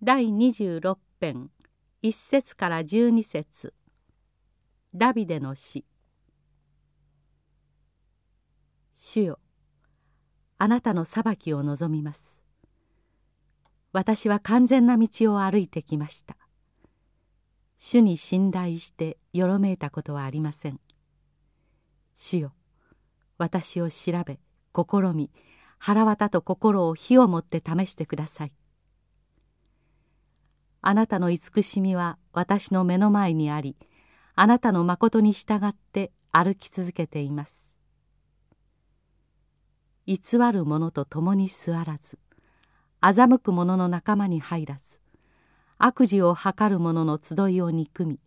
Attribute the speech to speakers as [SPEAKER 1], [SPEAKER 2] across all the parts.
[SPEAKER 1] 第26編1節から12節。ダビデの詩主よあなたの裁きを望みます。私は完全な道を歩いてきました。主に信頼してよろめいたことはありません。主よ私を調べ試み腹渡と心を火をもって試してください。あなたの慈しみは私の目の前にありあなたの誠に従って歩き続けています。偽る者と共に座らず欺く者の仲間に入らず悪事を図る者の集いを憎み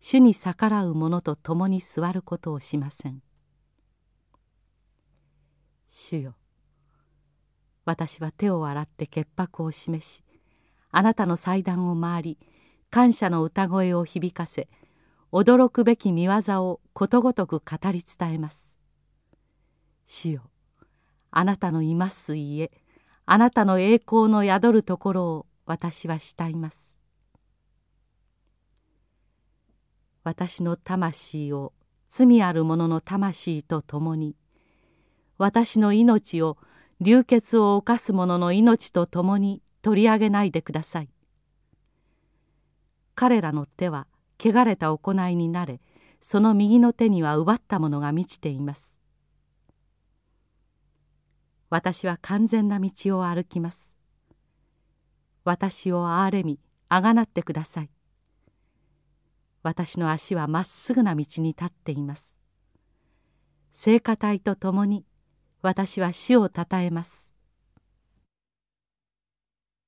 [SPEAKER 1] 主に逆らう者と共に座ることをしません。主よ私は手を洗って潔白を示しあなたの祭壇を回り感謝の歌声を響かせ驚くべき見業をことごとく語り伝えます。主よあなたのいます家あなたの栄光の宿るところを私は慕います。私の魂を罪ある者の魂と共に私の命を流血を犯す者の命と共に取り上げないでください。彼らの手は汚れた行いになれその右の手には奪ったものが満ちています。私は完全な道を歩きます。私を憐れみあがなってください。私の足はまっすぐな道に立っています。聖歌隊と共に私は主をたたえます。